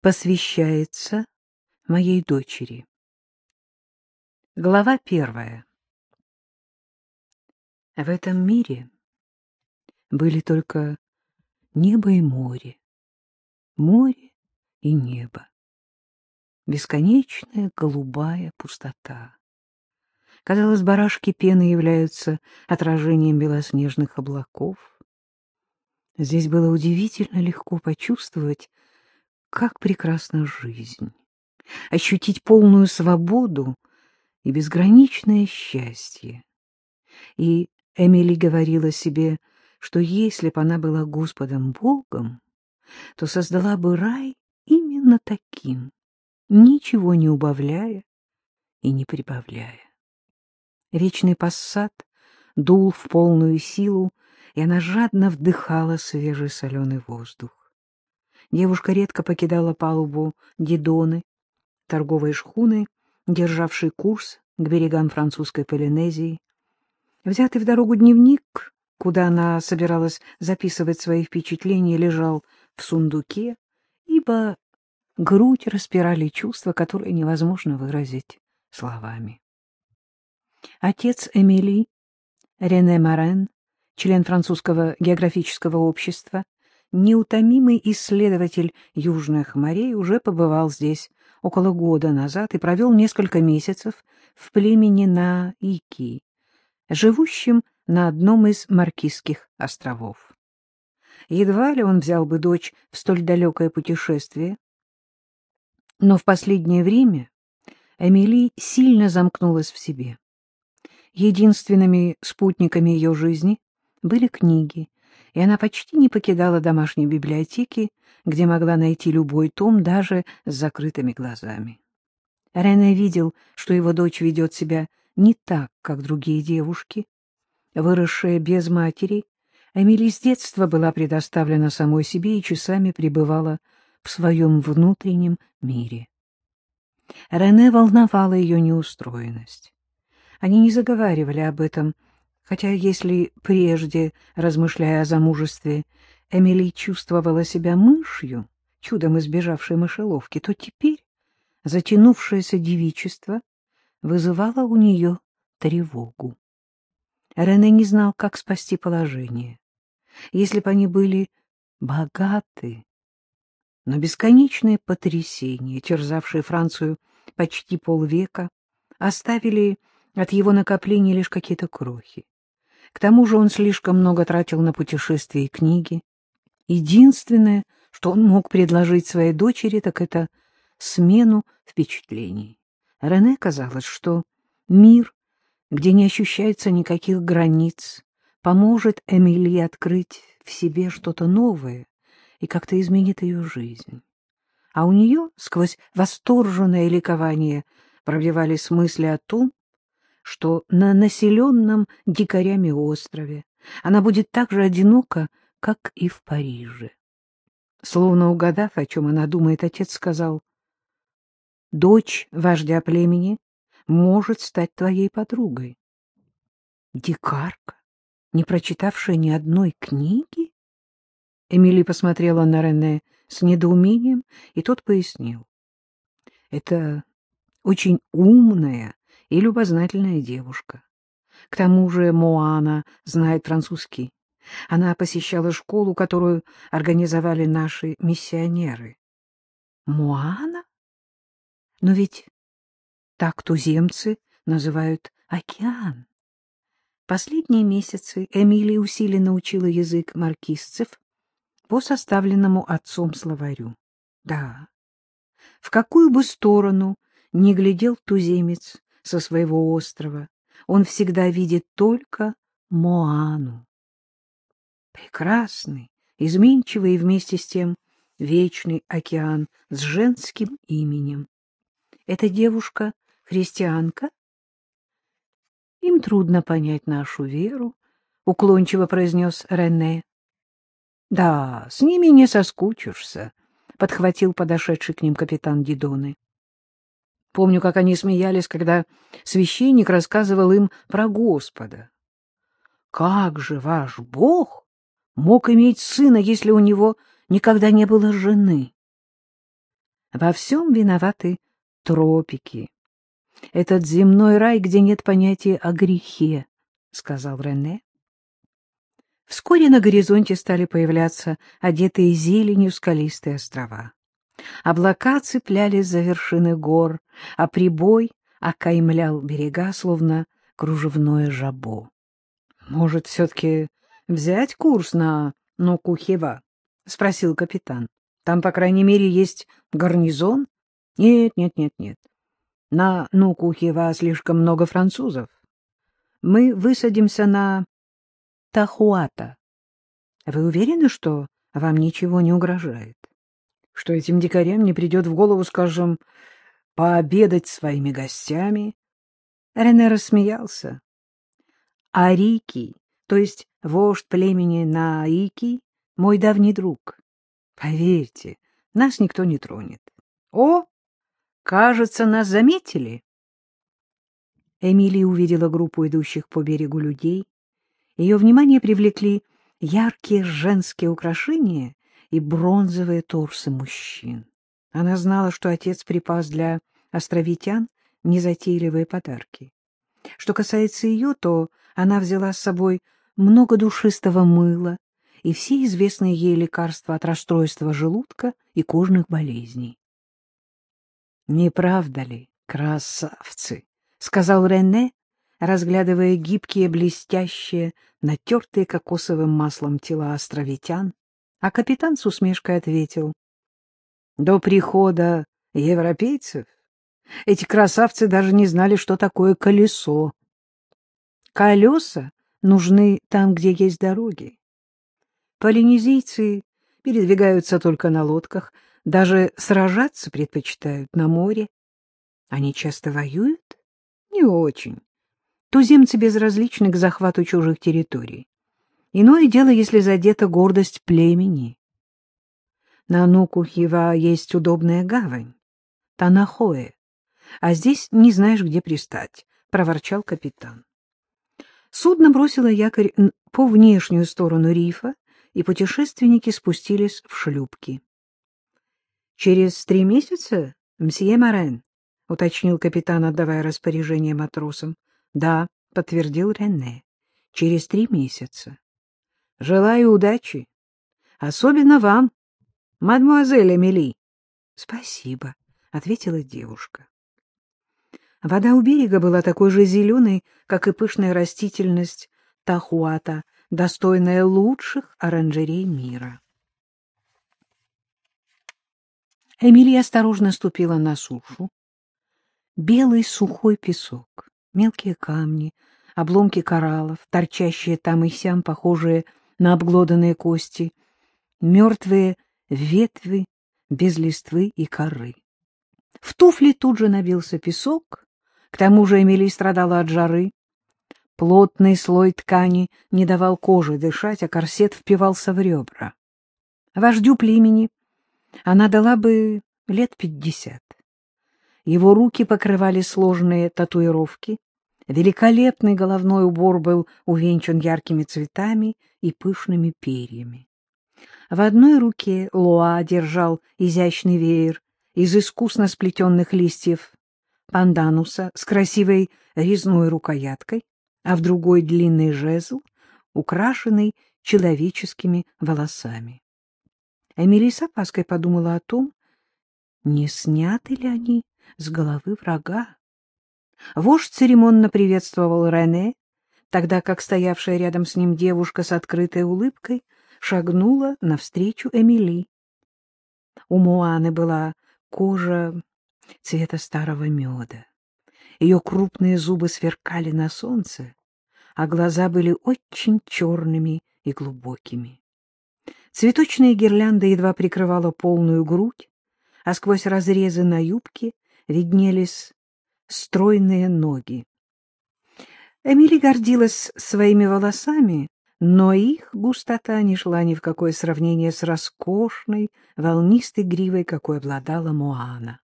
посвящается моей дочери. Глава первая. В этом мире были только небо и море, море и небо, бесконечная голубая пустота. Казалось, барашки пены являются отражением белоснежных облаков. Здесь было удивительно легко почувствовать, как прекрасна жизнь, ощутить полную свободу и безграничное счастье. И Эмили говорила себе, что если бы она была Господом Богом, то создала бы рай именно таким, ничего не убавляя и не прибавляя. Вечный пассат дул в полную силу, и она жадно вдыхала свежий соленый воздух. Девушка редко покидала палубу Дидоны, торговой шхуны, державшей курс к берегам французской Полинезии. Взятый в дорогу дневник, куда она собиралась записывать свои впечатления, лежал в сундуке, ибо грудь распирали чувства, которые невозможно выразить словами. Отец Эмили, Рене Марен, член французского географического общества, неутомимый исследователь южных морей уже побывал здесь около года назад и провел несколько месяцев в племени на Ики, живущем на одном из Маркизских островов. Едва ли он взял бы дочь в столь далекое путешествие, но в последнее время Эмили сильно замкнулась в себе. Единственными спутниками ее жизни были книги, и она почти не покидала домашней библиотеки, где могла найти любой том даже с закрытыми глазами. Рене видел, что его дочь ведет себя не так, как другие девушки. Выросшая без матери, Эмили с детства была предоставлена самой себе и часами пребывала в своем внутреннем мире. Рене волновала ее неустроенность. Они не заговаривали об этом, Хотя если прежде, размышляя о замужестве, Эмили чувствовала себя мышью, чудом избежавшей мышеловки, то теперь затянувшееся девичество вызывало у нее тревогу. Рене не знал, как спасти положение. Если бы они были богаты, но бесконечные потрясения, терзавшие Францию почти полвека, оставили от его накоплений лишь какие-то крохи. К тому же он слишком много тратил на путешествия и книги. Единственное, что он мог предложить своей дочери, так это смену впечатлений. Рене казалось, что мир, где не ощущается никаких границ, поможет Эмилии открыть в себе что-то новое и как-то изменит ее жизнь. А у нее сквозь восторженное ликование пробивались мысли о том, что на населенном дикарями острове она будет так же одинока, как и в Париже. Словно угадав, о чем она думает, отец сказал, «Дочь вождя племени может стать твоей подругой». Дикарка, не прочитавшая ни одной книги? Эмили посмотрела на Рене с недоумением, и тот пояснил. Это очень умная и любознательная девушка. К тому же Моана знает французский. Она посещала школу, которую организовали наши миссионеры. Моана? Но ведь так туземцы называют океан. Последние месяцы Эмилия усиленно учила язык маркизцев по составленному отцом словарю. Да, в какую бы сторону ни глядел туземец, со своего острова, он всегда видит только Моану. Прекрасный, изменчивый и вместе с тем вечный океан с женским именем. Эта девушка христианка? Им трудно понять нашу веру, — уклончиво произнес Рене. — Да, с ними не соскучишься, — подхватил подошедший к ним капитан Дидоны. Помню, как они смеялись, когда священник рассказывал им про Господа. Как же ваш Бог мог иметь сына, если у него никогда не было жены? Во всем виноваты тропики. Этот земной рай, где нет понятия о грехе, — сказал Рене. Вскоре на горизонте стали появляться одетые зеленью скалистые острова. Облака цеплялись за вершины гор, а прибой окаймлял берега, словно кружевное жабо. — Может, все-таки взять курс на Нокухева? — спросил капитан. — Там, по крайней мере, есть гарнизон? — Нет, нет, нет, нет. На Нокухева слишком много французов. Мы высадимся на Тахуата. Вы уверены, что вам ничего не угрожает? Что этим дикарям не придет в голову, скажем, пообедать своими гостями? Рене рассмеялся. Арики, то есть вождь племени Наики, мой давний друг. Поверьте, нас никто не тронет. О, кажется, нас заметили. Эмилия увидела группу идущих по берегу людей. Ее внимание привлекли яркие женские украшения и бронзовые торсы мужчин. Она знала, что отец припас для островитян незатейливые подарки. Что касается ее, то она взяла с собой много душистого мыла и все известные ей лекарства от расстройства желудка и кожных болезней. «Не правда ли, красавцы?» — сказал Рене, разглядывая гибкие, блестящие, натертые кокосовым маслом тела островитян, а капитан с усмешкой ответил. До прихода европейцев эти красавцы даже не знали, что такое колесо. Колеса нужны там, где есть дороги. Полинезийцы передвигаются только на лодках, даже сражаться предпочитают на море. Они часто воюют? Не очень. Туземцы безразличны к захвату чужих территорий. Иное дело, если задета гордость племени. На Нукухива есть удобная гавань, Танахое, а здесь не знаешь, где пристать, — проворчал капитан. Судно бросило якорь по внешнюю сторону рифа, и путешественники спустились в шлюпки. — Через три месяца, мсье Морен? — уточнил капитан, отдавая распоряжение матросам. — Да, — подтвердил Рене, — через три месяца. — Желаю удачи. Особенно вам, мадемуазель Эмили. — Спасибо, — ответила девушка. Вода у берега была такой же зеленой, как и пышная растительность Тахуата, достойная лучших оранжерей мира. Эмилия осторожно ступила на сушу. Белый сухой песок, мелкие камни, обломки кораллов, торчащие там и сям, похожие на обглоданные кости, мертвые ветви без листвы и коры. В туфли тут же набился песок, к тому же Эмили страдала от жары. Плотный слой ткани не давал коже дышать, а корсет впивался в ребра. Вождю племени она дала бы лет пятьдесят. Его руки покрывали сложные татуировки, великолепный головной убор был увенчан яркими цветами и пышными перьями. В одной руке Луа держал изящный веер из искусно сплетенных листьев пандануса с красивой резной рукояткой, а в другой длинный жезл, украшенный человеческими волосами. Эмили с опаской подумала о том, не сняты ли они с головы врага. Вождь церемонно приветствовал Рене, тогда как стоявшая рядом с ним девушка с открытой улыбкой шагнула навстречу Эмили. У Моаны была кожа цвета старого меда. Ее крупные зубы сверкали на солнце, а глаза были очень черными и глубокими. Цветочная гирлянда едва прикрывала полную грудь, а сквозь разрезы на юбке виднелись стройные ноги. Эмили гордилась своими волосами, но их густота не шла ни в какое сравнение с роскошной, волнистой гривой, какой обладала Моана.